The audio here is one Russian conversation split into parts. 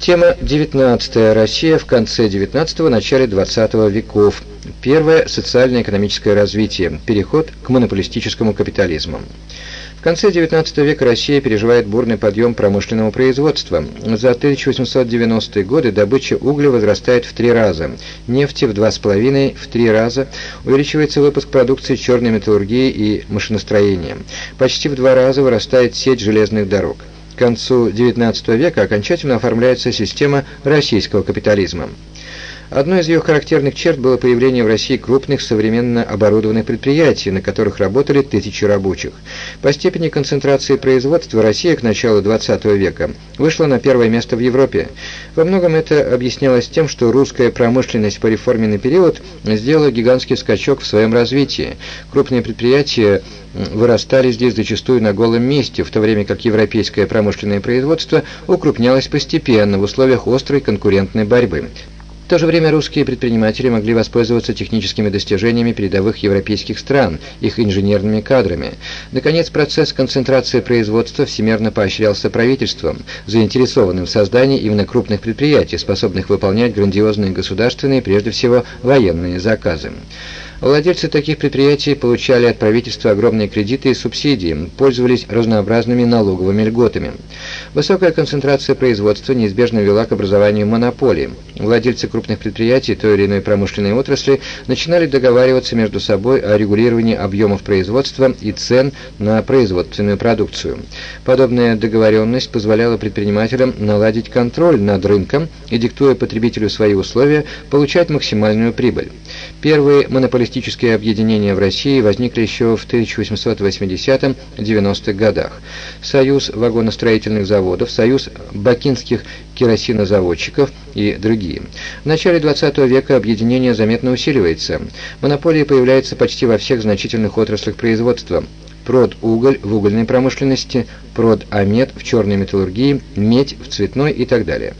Тема 19. Россия в конце 19-го, начале 20 веков. Первое – социально-экономическое развитие. Переход к монополистическому капитализму. В конце XIX века Россия переживает бурный подъем промышленного производства. За 1890-е годы добыча угля возрастает в три раза, нефти в два с половиной, в три раза, увеличивается выпуск продукции черной металлургии и машиностроения. Почти в два раза вырастает сеть железных дорог. Концу XIX века окончательно оформляется система российского капитализма. Одной из ее характерных черт было появление в России крупных современно оборудованных предприятий, на которых работали тысячи рабочих. По степени концентрации производства Россия к началу XX века вышла на первое место в Европе. Во многом это объяснялось тем, что русская промышленность по реформенный период сделала гигантский скачок в своем развитии. Крупные предприятия вырастали здесь зачастую на голом месте, в то время как европейское промышленное производство укрупнялось постепенно в условиях острой конкурентной борьбы. В то же время русские предприниматели могли воспользоваться техническими достижениями передовых европейских стран, их инженерными кадрами. Наконец, процесс концентрации производства всемерно поощрялся правительством, заинтересованным в создании именно крупных предприятий, способных выполнять грандиозные государственные, прежде всего военные заказы. Владельцы таких предприятий получали от правительства огромные кредиты и субсидии, пользовались разнообразными налоговыми льготами. Высокая концентрация производства неизбежно вела к образованию монополий. Владельцы крупных предприятий той или иной промышленной отрасли начинали договариваться между собой о регулировании объемов производства и цен на производственную продукцию. Подобная договоренность позволяла предпринимателям наладить контроль над рынком и, диктуя потребителю свои условия, получать максимальную прибыль. Первые монополистические объединения в России возникли еще в 1880-90-х годах. Союз вагоностроительных заводов, Союз бакинских керосинозаводчиков и другие. В начале 20 века объединение заметно усиливается. Монополии появляются почти во всех значительных отраслях производства продуголь в угольной промышленности, продамет в черной металлургии, медь в цветной и так далее.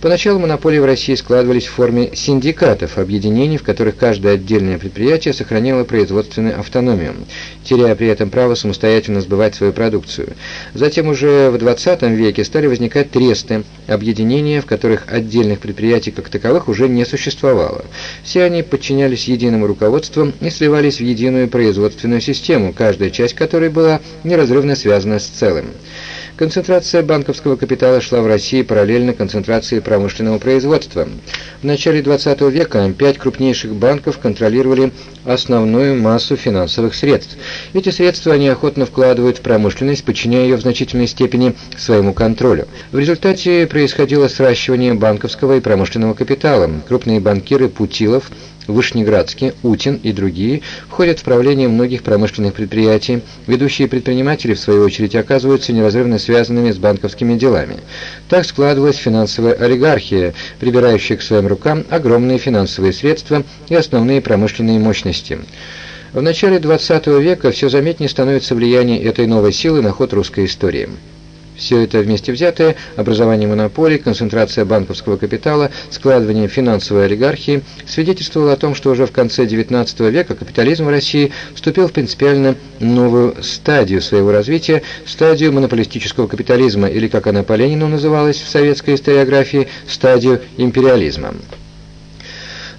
Поначалу монополии в России складывались в форме синдикатов, объединений, в которых каждое отдельное предприятие сохраняло производственную автономию, теряя при этом право самостоятельно сбывать свою продукцию. Затем уже в 20 веке стали возникать тресты, объединения, в которых отдельных предприятий как таковых уже не существовало. Все они подчинялись единому руководству и сливались в единую производственную систему, каждая часть которой была неразрывно связана с целым. Концентрация банковского капитала шла в России параллельно концентрации промышленного производства. В начале 20 века пять крупнейших банков контролировали основную массу финансовых средств. Эти средства они охотно вкладывают в промышленность, подчиняя ее в значительной степени своему контролю. В результате происходило сращивание банковского и промышленного капитала. Крупные банкиры Путилов – Вышнеградский, Утин и другие входят в правление многих промышленных предприятий. Ведущие предприниматели, в свою очередь, оказываются неразрывно связанными с банковскими делами. Так складывалась финансовая олигархия, прибирающая к своим рукам огромные финансовые средства и основные промышленные мощности. В начале XX века все заметнее становится влияние этой новой силы на ход русской истории. Все это вместе взятое, образование монополий, концентрация банковского капитала, складывание финансовой олигархии, свидетельствовало о том, что уже в конце XIX века капитализм в России вступил в принципиально новую стадию своего развития, стадию монополистического капитализма, или, как она по Ленину называлась в советской историографии, стадию империализма.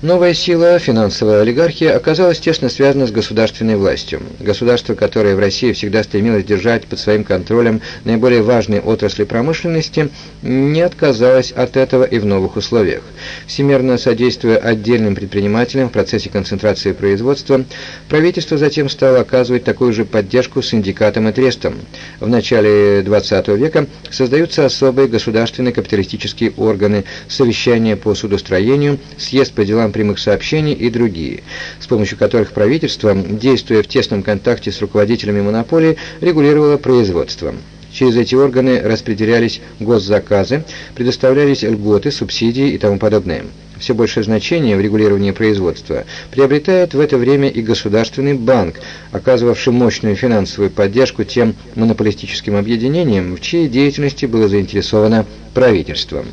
Новая сила, финансовая олигархия, оказалась тесно связана с государственной властью. Государство, которое в России всегда стремилось держать под своим контролем наиболее важные отрасли промышленности, не отказалось от этого и в новых условиях. Всемерно содействуя отдельным предпринимателям в процессе концентрации производства, правительство затем стало оказывать такую же поддержку синдикатам и трестам. В начале XX века создаются особые государственные капиталистические органы, совещания по судостроению, съезд по делам прямых сообщений и другие, с помощью которых правительство, действуя в тесном контакте с руководителями монополии, регулировало производство. Через эти органы распределялись госзаказы, предоставлялись льготы, субсидии и тому подобное. Все большее значение в регулировании производства приобретает в это время и Государственный банк, оказывавший мощную финансовую поддержку тем монополистическим объединениям, в чьей деятельности было заинтересовано правительство.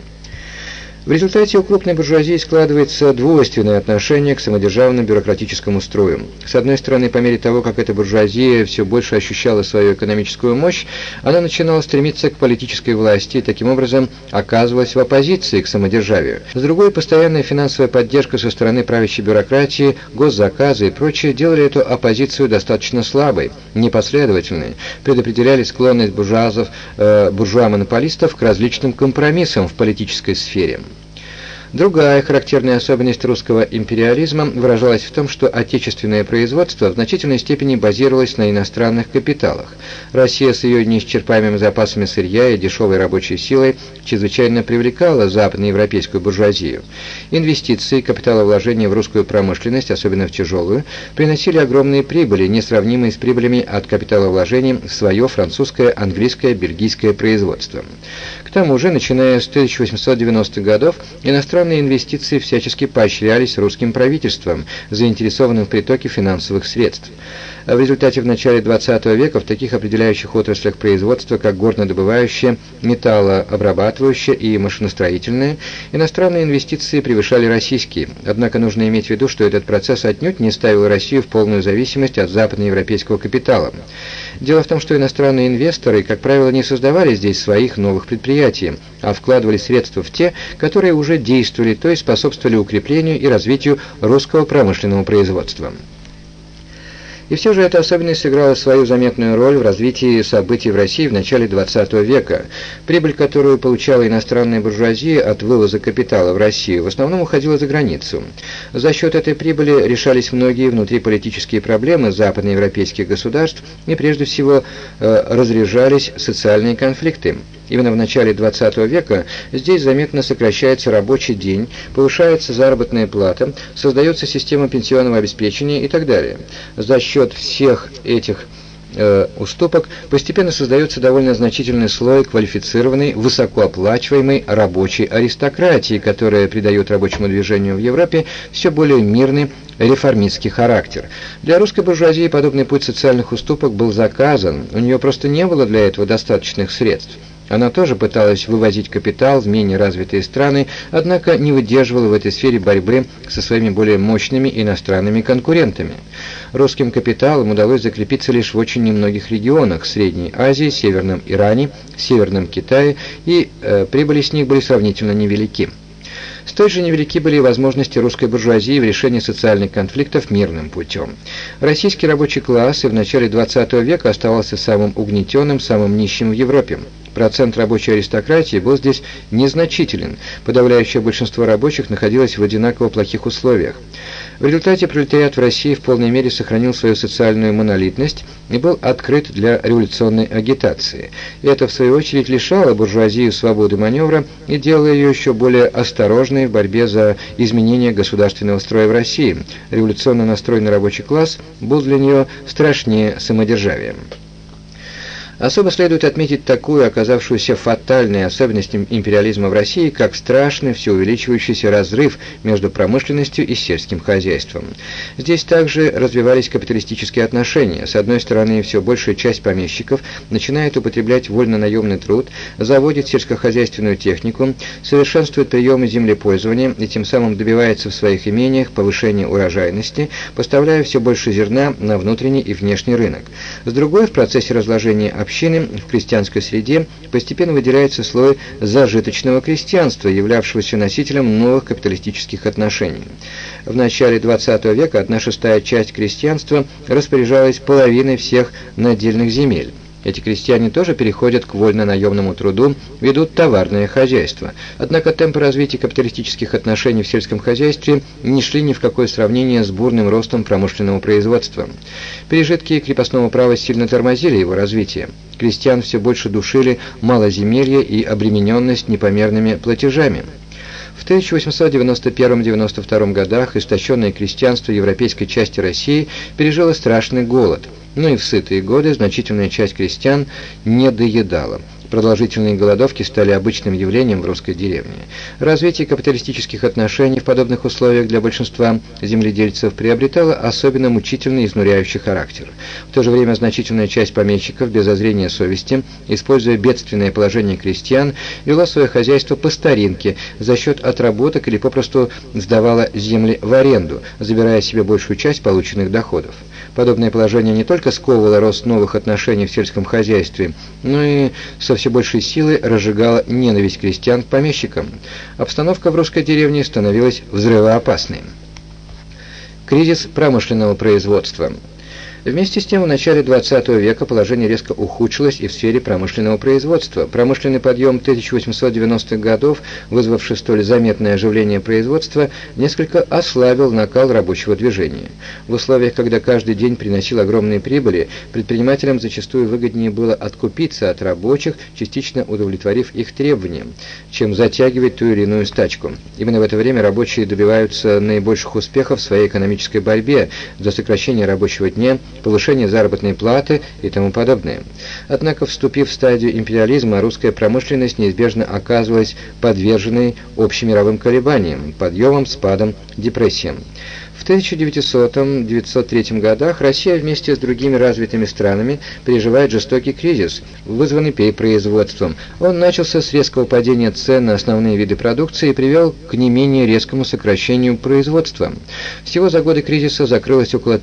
В результате у крупной буржуазии складывается двойственное отношение к самодержавному бюрократическому строю. С одной стороны, по мере того, как эта буржуазия все больше ощущала свою экономическую мощь, она начинала стремиться к политической власти и таким образом оказывалась в оппозиции к самодержавию. С другой, постоянная финансовая поддержка со стороны правящей бюрократии, госзаказы и прочее делали эту оппозицию достаточно слабой, непоследовательной, предопределяли склонность буржуазов, э, буржуа-монополистов к различным компромиссам в политической сфере. Другая характерная особенность русского империализма выражалась в том, что отечественное производство в значительной степени базировалось на иностранных капиталах. Россия с ее неисчерпаемыми запасами сырья и дешевой рабочей силой чрезвычайно привлекала западноевропейскую буржуазию. Инвестиции, капиталовложения в русскую промышленность, особенно в тяжелую, приносили огромные прибыли, несравнимые с прибылями от капиталовложений в свое французское, английское, бельгийское производство. Тому же, начиная с 1890-х годов, Иностранные инвестиции всячески поощрялись русским правительством, заинтересованным в притоке финансовых средств. В результате в начале XX века в таких определяющих отраслях производства, как горнодобывающее, металлообрабатывающее и машиностроительное, иностранные инвестиции превышали российские. Однако нужно иметь в виду, что этот процесс отнюдь не ставил Россию в полную зависимость от западноевропейского капитала. Дело в том, что иностранные инвесторы, как правило, не создавали здесь своих новых предприятий, а вкладывали средства в те, которые уже действовали, то есть способствовали укреплению и развитию русского промышленного производства. И все же эта особенность сыграла свою заметную роль в развитии событий в России в начале XX века. Прибыль, которую получала иностранная буржуазия от вывоза капитала в Россию, в основном уходила за границу. За счет этой прибыли решались многие внутриполитические проблемы западноевропейских государств и прежде всего э, разряжались социальные конфликты. Именно в начале 20 века здесь заметно сокращается рабочий день, повышается заработная плата, создается система пенсионного обеспечения и так далее. За счет всех этих э, уступок постепенно создается довольно значительный слой квалифицированной, высокооплачиваемой рабочей аристократии, которая придает рабочему движению в Европе все более мирный реформистский характер. Для русской буржуазии подобный путь социальных уступок был заказан, у нее просто не было для этого достаточных средств. Она тоже пыталась вывозить капитал в менее развитые страны, однако не выдерживала в этой сфере борьбы со своими более мощными иностранными конкурентами. Русским капиталам удалось закрепиться лишь в очень немногих регионах Средней Азии, Северном Иране, Северном Китае, и э, прибыли с них были сравнительно невелики. Столь же невелики были возможности русской буржуазии в решении социальных конфликтов мирным путем. Российский рабочий класс и в начале XX века оставался самым угнетенным, самым нищим в Европе. Процент рабочей аристократии был здесь незначителен, подавляющее большинство рабочих находилось в одинаково плохих условиях. В результате пролетариат в России в полной мере сохранил свою социальную монолитность и был открыт для революционной агитации. Это, в свою очередь, лишало буржуазию свободы маневра и делало ее еще более осторожной в борьбе за изменение государственного строя в России. Революционно настроенный рабочий класс был для нее страшнее самодержавия. Особо следует отметить такую, оказавшуюся фатальной особенностью империализма в России, как страшный все увеличивающийся разрыв между промышленностью и сельским хозяйством. Здесь также развивались капиталистические отношения. С одной стороны, все большая часть помещиков начинает употреблять вольно-наемный труд, заводит сельскохозяйственную технику, совершенствует приемы землепользования и тем самым добивается в своих имениях повышения урожайности, поставляя все больше зерна на внутренний и внешний рынок. С другой, в процессе разложения общества общины в крестьянской среде постепенно выделяется слой зажиточного крестьянства, являвшегося носителем новых капиталистических отношений. В начале XX века одна шестая часть крестьянства распоряжалась половиной всех надельных земель. Эти крестьяне тоже переходят к вольно-наемному труду, ведут товарное хозяйство. Однако темпы развития капиталистических отношений в сельском хозяйстве не шли ни в какое сравнение с бурным ростом промышленного производства. Пережитки крепостного права сильно тормозили его развитие. Крестьян все больше душили малоземелье и обремененность непомерными платежами. В 1891-92 годах истощенное крестьянство европейской части России пережило страшный голод – но ну и в сытые годы значительная часть крестьян не доедала. Продолжительные голодовки стали обычным явлением в русской деревне. Развитие капиталистических отношений в подобных условиях для большинства земледельцев приобретало особенно мучительный изнуряющий характер. В то же время значительная часть помещиков без озрения совести, используя бедственное положение крестьян, вела свое хозяйство по старинке за счет отработок или попросту сдавала земли в аренду, забирая себе большую часть полученных доходов. Подобное положение не только сковывало рост новых отношений в сельском хозяйстве, но и со все большей силой разжигало ненависть крестьян к помещикам. Обстановка в русской деревне становилась взрывоопасной. Кризис промышленного производства – Вместе с тем, в начале 20 века положение резко ухудшилось и в сфере промышленного производства. Промышленный подъем 1890-х годов, вызвавший столь заметное оживление производства, несколько ослабил накал рабочего движения. В условиях, когда каждый день приносил огромные прибыли, предпринимателям зачастую выгоднее было откупиться от рабочих, частично удовлетворив их требованиям, чем затягивать ту или иную стачку. Именно в это время рабочие добиваются наибольших успехов в своей экономической борьбе за сокращение рабочего дня, повышение заработной платы и тому подобное. Однако, вступив в стадию империализма, русская промышленность неизбежно оказывалась подверженной общемировым колебаниям, подъемам, спадам, депрессиям. В 1900-1903 годах Россия вместе с другими развитыми странами переживает жестокий кризис, вызванный перепроизводством. Он начался с резкого падения цен на основные виды продукции и привел к не менее резкому сокращению производства. Всего за годы кризиса закрылось около